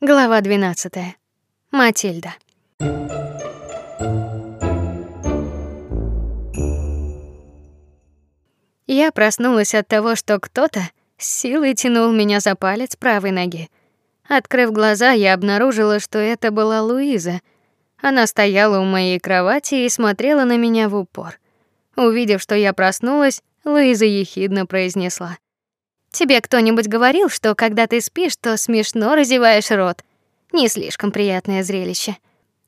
Глава 12. Матильда. Я проснулась от того, что кто-то силой тянул меня за палец правой ноги. Открыв глаза, я обнаружила, что это была Луиза. Она стояла у моей кровати и смотрела на меня в упор. Увидев, что я проснулась, Луиза ехидно произнесла: Тебе кто-нибудь говорил, что когда ты спишь, то смешно разеваешь рот? Не слишком приятное зрелище.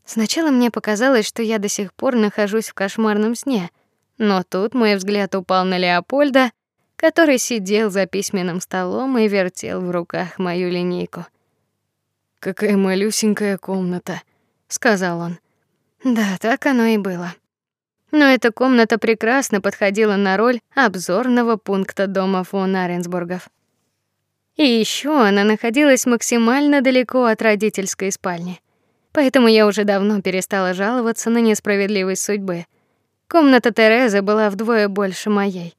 Сначала мне показалось, что я до сих пор нахожусь в кошмарном сне, но тут мой взгляд упал на Леопольда, который сидел за письменным столом и вертел в руках мою линейку. Какая малюсенькая комната, сказал он. Да, так оно и было но эта комната прекрасно подходила на роль обзорного пункта дома фон Аренсбургов. И еще она находилась максимально далеко от родительской спальни. Поэтому я уже давно перестала жаловаться на несправедливость судьбы. Комната Терезы была вдвое больше моей.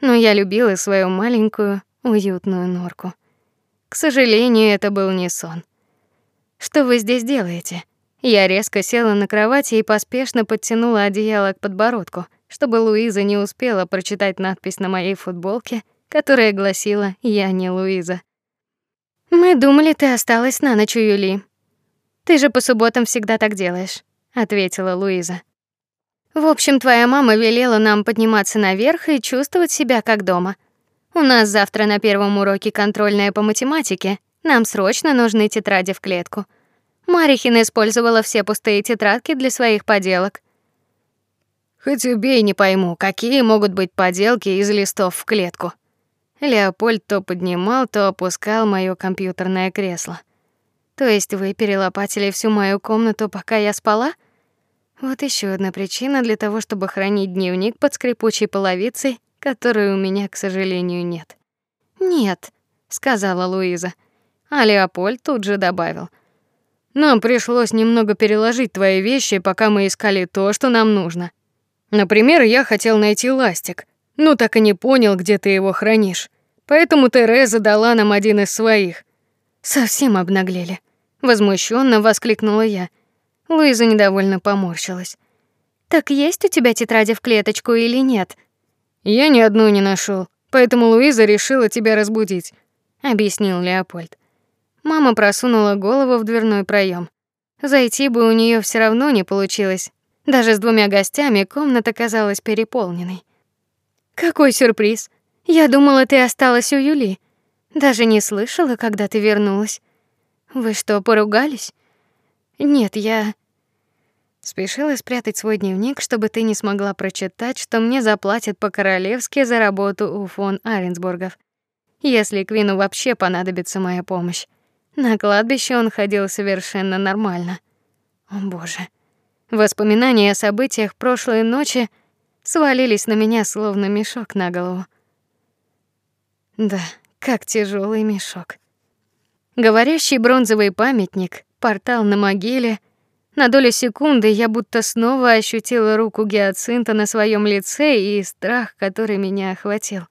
Но я любила свою маленькую, уютную норку. К сожалению, это был не сон. Что вы здесь делаете? Я резко села на кровати и поспешно подтянула одеяло к подбородку, чтобы Луиза не успела прочитать надпись на моей футболке, которая гласила: "Я не Луиза". Мы думали, ты осталась на ночь у Юли. Ты же по субботам всегда так делаешь, ответила Луиза. В общем, твоя мама велела нам подниматься наверх и чувствовать себя как дома. У нас завтра на первом уроке контрольная по математике. Нам срочно нужны тетради в клетку. Марихина использовала все пустые тетрадки для своих поделок. Хоть убей, не пойму, какие могут быть поделки из листов в клетку. Леопольд то поднимал, то опускал моё компьютерное кресло. То есть вы перелопатили всю мою комнату, пока я спала? Вот еще одна причина для того, чтобы хранить дневник под скрипучей половицей, которой у меня, к сожалению, нет. Нет, сказала Луиза. А Леопольд тут же добавил: нам пришлось немного переложить твои вещи, пока мы искали то, что нам нужно. Например, я хотел найти ластик, но так и не понял, где ты его хранишь. Поэтому Тереза дала нам один из своих. Совсем обнаглели, возмущенно воскликнула я. Луиза недовольно поморщилась. Так есть у тебя тетради в клеточку или нет? Я ни одну не нашел, поэтому Луиза решила тебя разбудить, объяснил Леопольд. Мама просунула голову в дверной проем. Зайти бы у нее все равно не получилось. Даже с двумя гостями комната казалась переполненной. Какой сюрприз! Я думала, ты осталась у Юли. Даже не слышала, когда ты вернулась. Вы что, поругались? Нет, я спешила спрятать свой дневник, чтобы ты не смогла прочитать, что мне заплатят по-королевски за работу у фон Аренсбургов. Если Квину вообще понадобится моя помощь. На кладбище он ходил совершенно нормально. О, боже. Воспоминания о событиях прошлой ночи свалились на меня словно мешок на голову. Да, как тяжелый мешок. Говорящий бронзовый памятник, портал на могиле. На долю секунды я будто снова ощутила руку гиацинта на своем лице и страх, который меня охватил.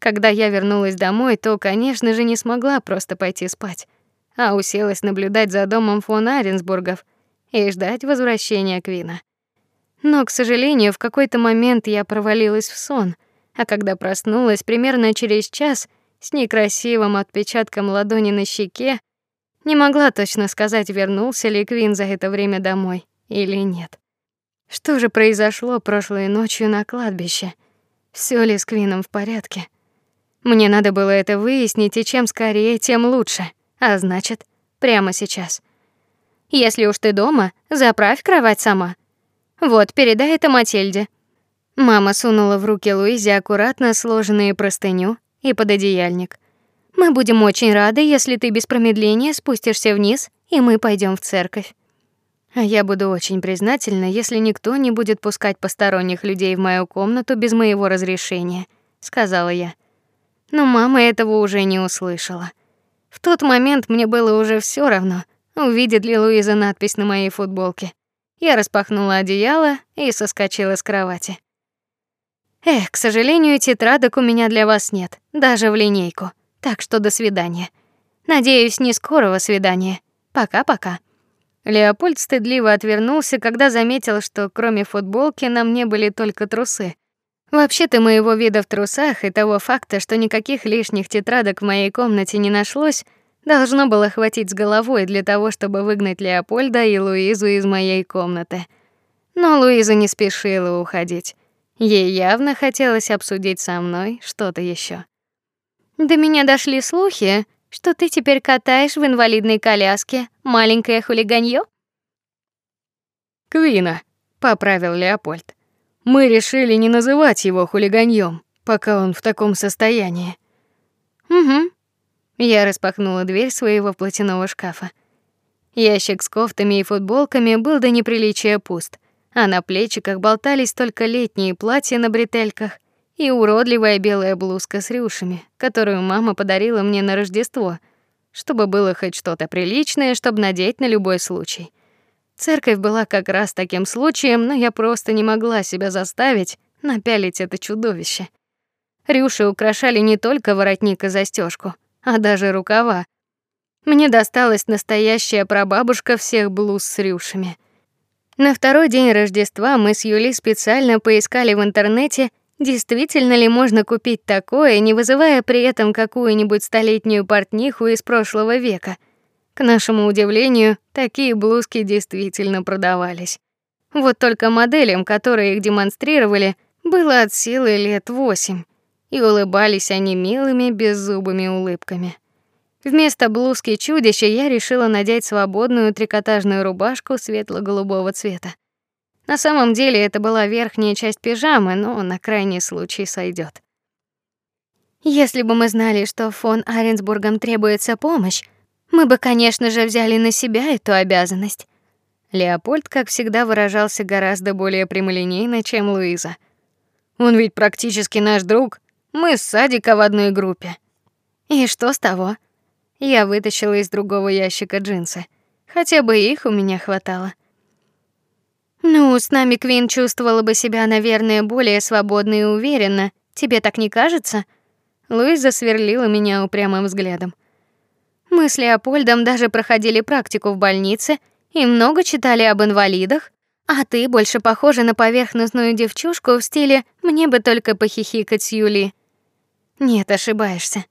Когда я вернулась домой, то, конечно же, не смогла просто пойти спать а уселась наблюдать за домом фон Аренсбургов и ждать возвращения Квина. Но, к сожалению, в какой-то момент я провалилась в сон, а когда проснулась примерно через час с некрасивым отпечатком ладони на щеке, не могла точно сказать, вернулся ли Квин за это время домой или нет. Что же произошло прошлой ночью на кладбище? Всё ли с Квином в порядке? Мне надо было это выяснить, и чем скорее, тем лучше. А значит, прямо сейчас. Если уж ты дома, заправь кровать сама. Вот, передай это Матильде. Мама сунула в руки Луизе аккуратно сложенные простыню и пододеяльник. Мы будем очень рады, если ты без промедления спустишься вниз, и мы пойдем в церковь. А я буду очень признательна, если никто не будет пускать посторонних людей в мою комнату без моего разрешения, сказала я. Но мама этого уже не услышала. В тот момент мне было уже все равно, увидит ли Луиза надпись на моей футболке. Я распахнула одеяло и соскочила с кровати. Эх, к сожалению, тетрадок у меня для вас нет, даже в линейку. Так что до свидания. Надеюсь, не скорого свидания. Пока-пока. Леопольд стыдливо отвернулся, когда заметил, что кроме футболки на мне были только трусы. Вообще-то моего вида в трусах и того факта, что никаких лишних тетрадок в моей комнате не нашлось, должно было хватить с головой для того, чтобы выгнать Леопольда и Луизу из моей комнаты. Но Луиза не спешила уходить. Ей явно хотелось обсудить со мной что-то еще. До меня дошли слухи, что ты теперь катаешь в инвалидной коляске маленькое хулиганье? Квина, поправил Леопольд. Мы решили не называть его хулиганьем, пока он в таком состоянии. Угу. Я распахнула дверь своего платяного шкафа. Ящик с кофтами и футболками был до неприличия пуст, а на плечиках болтались только летние платья на бретельках и уродливая белая блузка с рюшами, которую мама подарила мне на Рождество, чтобы было хоть что-то приличное, чтобы надеть на любой случай. Церковь была как раз таким случаем, но я просто не могла себя заставить напялить это чудовище. Рюши украшали не только воротник и застежку, а даже рукава. Мне досталась настоящая прабабушка всех блуз с рюшами. На второй день Рождества мы с Юлей специально поискали в интернете, действительно ли можно купить такое, не вызывая при этом какую-нибудь столетнюю портниху из прошлого века. К нашему удивлению, такие блузки действительно продавались. Вот только моделям, которые их демонстрировали, было от силы лет восемь, и улыбались они милыми беззубыми улыбками. Вместо блузки чудища я решила надеть свободную трикотажную рубашку светло-голубого цвета. На самом деле это была верхняя часть пижамы, но на крайний случай сойдет. Если бы мы знали, что фон Аренсбургам требуется помощь, мы бы, конечно же, взяли на себя эту обязанность. Леопольд, как всегда, выражался гораздо более прямолинейно, чем Луиза. Он ведь практически наш друг. Мы с Садика в одной группе. И что с того? Я вытащила из другого ящика джинсы. Хотя бы их у меня хватало. Ну, с нами Квин чувствовала бы себя, наверное, более свободно и уверенно. Тебе так не кажется? Луиза сверлила меня упрямым взглядом. Мы с Леопольдом даже проходили практику в больнице и много читали об инвалидах, а ты больше похожа на поверхностную девчушку в стиле «мне бы только похихикать с Юли». Нет, ошибаешься.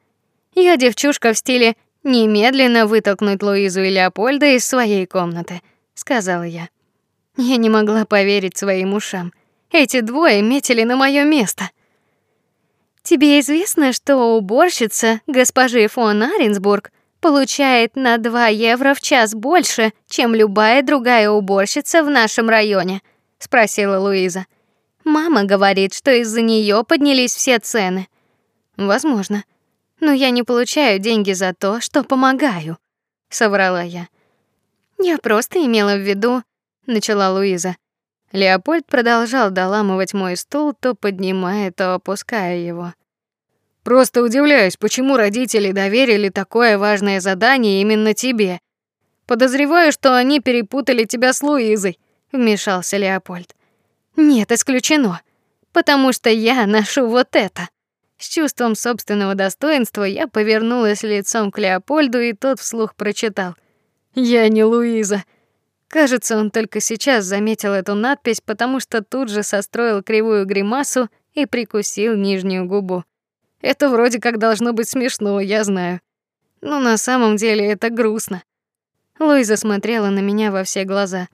Я девчушка в стиле «немедленно вытолкнуть Луизу и Леопольда из своей комнаты», — сказала я. Я не могла поверить своим ушам. Эти двое метили на мое место. Тебе известно, что уборщица госпожи фон Аренсбург получает на 2 евро в час больше, чем любая другая уборщица в нашем районе, спросила Луиза. Мама говорит, что из-за нее поднялись все цены. Возможно. Но я не получаю деньги за то, что помогаю, соврала я. Я просто имела в виду, начала Луиза. Леопольд продолжал доламывать мой стул, то поднимая, то опуская его. Просто удивляюсь, почему родители доверили такое важное задание именно тебе. Подозреваю, что они перепутали тебя с Луизой, вмешался Леопольд. Нет, исключено, потому что я ношу вот это. С чувством собственного достоинства я повернулась лицом к Леопольду, и тот вслух прочитал: "Я не Луиза". Кажется, он только сейчас заметил эту надпись, потому что тут же состроил кривую гримасу и прикусил нижнюю губу. Это вроде как должно быть смешно, я знаю. Но на самом деле это грустно. Луиза смотрела на меня во все глаза.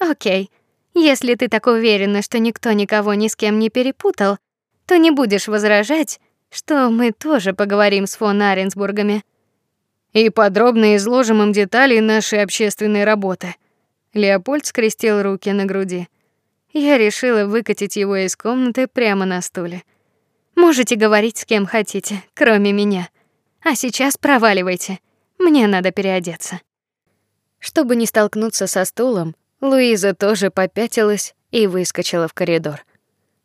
О'кей. Если ты так уверена, что никто никого ни с кем не перепутал, то не будешь возражать, что мы тоже поговорим с фон Аренсбургами и подробно изложим им детали нашей общественной работы. Леопольд скрестил руки на груди. Я решила выкатить его из комнаты прямо на стуле. Можете говорить с кем хотите, кроме меня. А сейчас проваливайте. Мне надо переодеться. Чтобы не столкнуться со стулом, Луиза тоже попятилась и выскочила в коридор.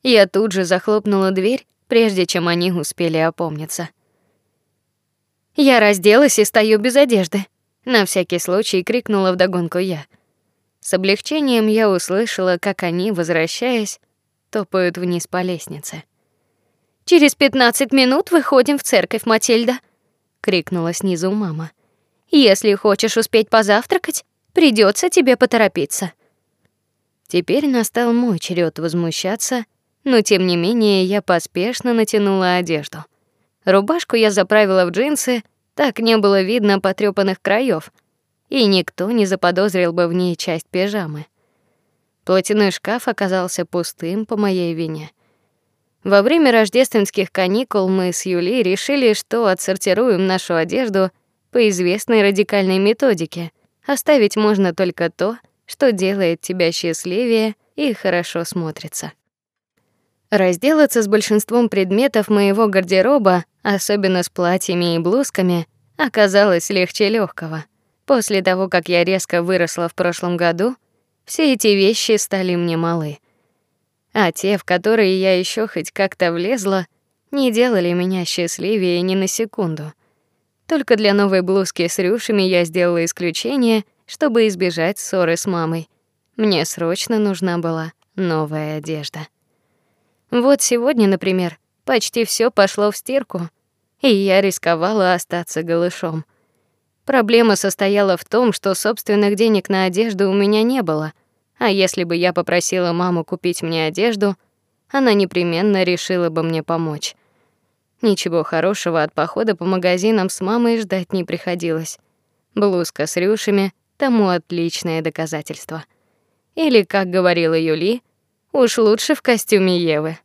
Я тут же захлопнула дверь, прежде чем они успели опомниться. Я разделась и стою без одежды, на всякий случай крикнула вдогонку я. С облегчением я услышала, как они, возвращаясь, топают вниз по лестнице. Через пятнадцать минут выходим в церковь, Матильда, крикнула снизу мама. Если хочешь успеть позавтракать, придется тебе поторопиться. Теперь настал мой черед возмущаться, но тем не менее я поспешно натянула одежду. Рубашку я заправила в джинсы, так не было видно потрёпанных краев, и никто не заподозрил бы в ней часть пижамы. Платяной шкаф оказался пустым по моей вине. Во время рождественских каникул мы с Юлей решили, что отсортируем нашу одежду по известной радикальной методике. Оставить можно только то, что делает тебя счастливее и хорошо смотрится. Разделаться с большинством предметов моего гардероба, особенно с платьями и блузками, оказалось легче легкого. После того, как я резко выросла в прошлом году, все эти вещи стали мне малы. А те, в которые я еще хоть как-то влезла, не делали меня счастливее ни на секунду. Только для новой блузки с рюшами я сделала исключение, чтобы избежать ссоры с мамой. Мне срочно нужна была новая одежда. Вот сегодня, например, почти все пошло в стирку, и я рисковала остаться голышом. Проблема состояла в том, что собственных денег на одежду у меня не было, а если бы я попросила маму купить мне одежду, она непременно решила бы мне помочь. Ничего хорошего от похода по магазинам с мамой ждать не приходилось. Блузка с рюшами тому отличное доказательство. Или, как говорила Юли, уж лучше в костюме Евы.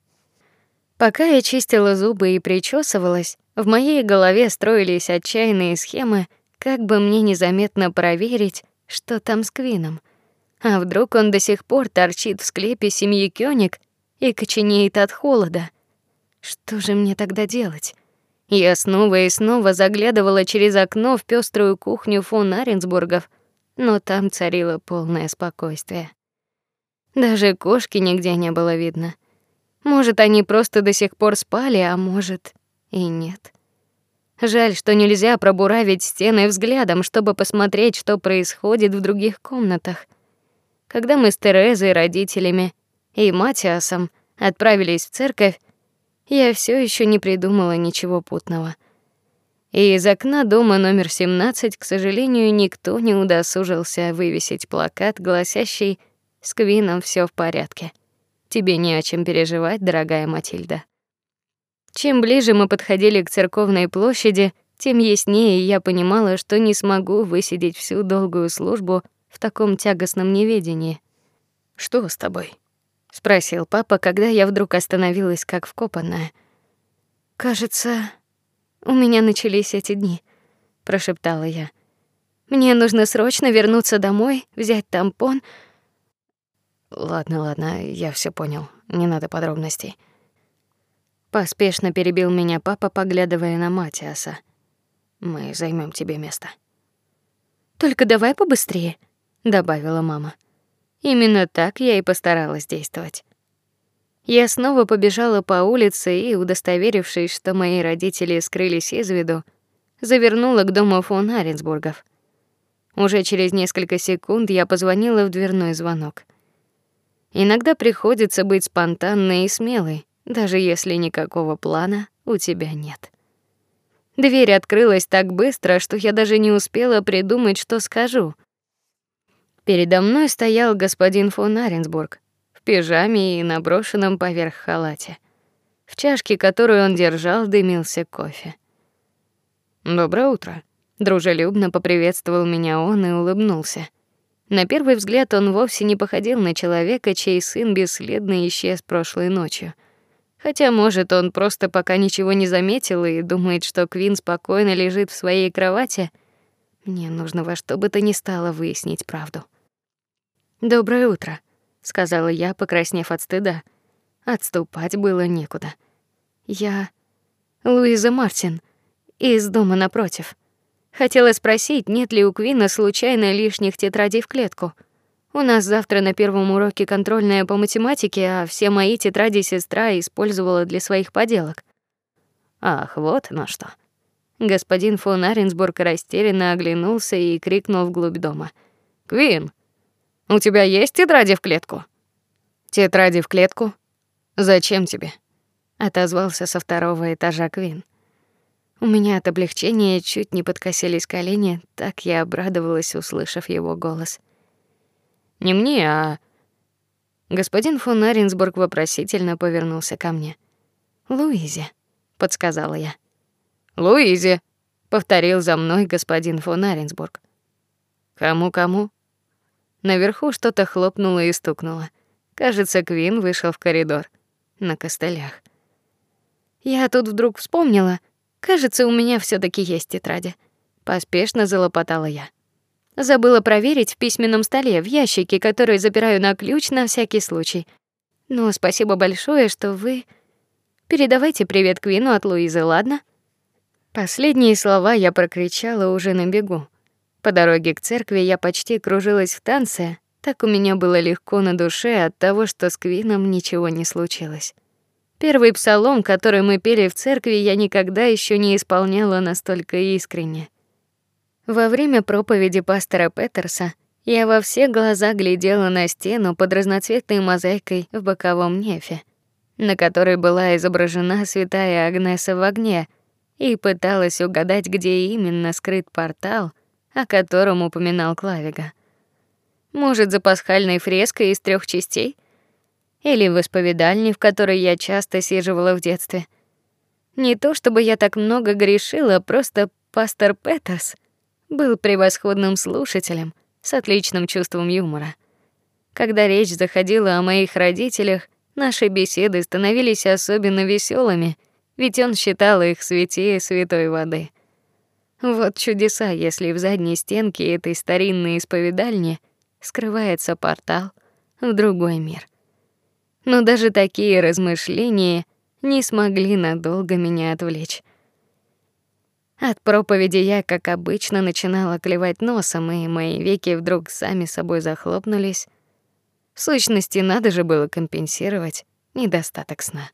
Пока я чистила зубы и причёсывалась, в моей голове строились отчаянные схемы как бы мне незаметно проверить, что там с Квином? А вдруг он до сих пор торчит в склепе семьи Кёник и коченеет от холода? Что же мне тогда делать? Я снова и снова заглядывала через окно в пеструю кухню фон Аренсбургов, но там царило полное спокойствие. Даже кошки нигде не было видно. Может, они просто до сих пор спали, а может и нет. Жаль, что нельзя пробуравить стены взглядом, чтобы посмотреть, что происходит в других комнатах. Когда мы с Терезой, родителями и Матиасом отправились в церковь, я все еще не придумала ничего путного. И из окна дома номер 17, к сожалению, никто не удосужился вывесить плакат, гласящий: "С Квином все в порядке. Тебе не о чем переживать, дорогая Матильда". Чем ближе мы подходили к церковной площади, тем яснее я понимала, что не смогу высидеть всю долгую службу в таком тягостном неведении. Что с тобой? спросил папа, когда я вдруг остановилась как вкопанная. Кажется, у меня начались эти дни, прошептала я. Мне нужно срочно вернуться домой, взять тампон. Ладно, ладно, я все понял. Не надо подробностей. Поспешно перебил меня папа, поглядывая на Матиаса. Мы займем тебе место. Только давай побыстрее, добавила мама. Именно так я и постаралась действовать. Я снова побежала по улице и, удостоверившись, что мои родители скрылись из виду, завернула к дому фон Аренсбургов. Уже через несколько секунд я позвонила в дверной звонок. Иногда приходится быть спонтанной и смелой, даже если никакого плана у тебя нет. Дверь открылась так быстро, что я даже не успела придумать, что скажу. Передо мной стоял господин фон Аренсбург в пижаме и наброшенном поверх халате. В чашке, которую он держал, дымился кофе. Доброе утро, дружелюбно поприветствовал меня он и улыбнулся. На первый взгляд он вовсе не походил на человека, чей сын бесследно исчез прошлой ночью. Хотя, может, он просто пока ничего не заметил и думает, что Квин спокойно лежит в своей кровати. Мне нужно во что бы то ни стало выяснить правду. Доброе утро, сказала я, покраснев от стыда. Отступать было некуда. Я Луиза Мартин из дома напротив. Хотела спросить, нет ли у Квина случайно лишних тетрадей в клетку. У нас завтра на первом уроке контрольная по математике, а все мои тетради сестра использовала для своих поделок. Ах, вот на что. Господин фон Аренсбург растерянно оглянулся и крикнул вглубь дома: "Квин, у тебя есть тетради в клетку?" "Тетради в клетку? Зачем тебе?" отозвался со второго этажа Квин. У меня от облегчения чуть не подкосились колени, так я обрадовалась, услышав его голос. Не мне, а Господин фон Аренсбург вопросительно повернулся ко мне. Луизе, подсказала я. Луизе, повторил за мной господин фон Аренсбург. Кому-кому? Наверху что-то хлопнуло и стукнуло. Кажется, Квин вышел в коридор на костылях. Я тут вдруг вспомнила, кажется, у меня все таки есть тетради. Поспешно залопотала я. Забыла проверить в письменном столе в ящике, который запираю на ключ на всякий случай. Но спасибо большое, что вы передавайте привет Квину от Луизы, ладно? Последние слова я прокричала уже на бегу. По дороге к церкви я почти кружилась в танце, так у меня было легко на душе от того, что с Квином ничего не случилось. Первый псалом, который мы пели в церкви, я никогда еще не исполняла настолько искренне. Во время проповеди пастора Петерса я во все глаза глядела на стену под разноцветной мозаикой в боковом нефе, на которой была изображена святая Агнеса в огне — и пыталась угадать, где именно скрыт портал, о котором упоминал Клавига. Может, за пасхальной фреской из трех частей или в исповедальне, в которой я часто сиживала в детстве. Не то чтобы я так много грешила, просто пастор Петерс был превосходным слушателем с отличным чувством юмора. Когда речь заходила о моих родителях, наши беседы становились особенно веселыми — ведь он считал их святее святой воды. Вот чудеса, если в задней стенке этой старинной исповедальни скрывается портал в другой мир. Но даже такие размышления не смогли надолго меня отвлечь. От проповеди я, как обычно, начинала клевать носом, и мои веки вдруг сами собой захлопнулись. В сущности, надо же было компенсировать недостаток сна.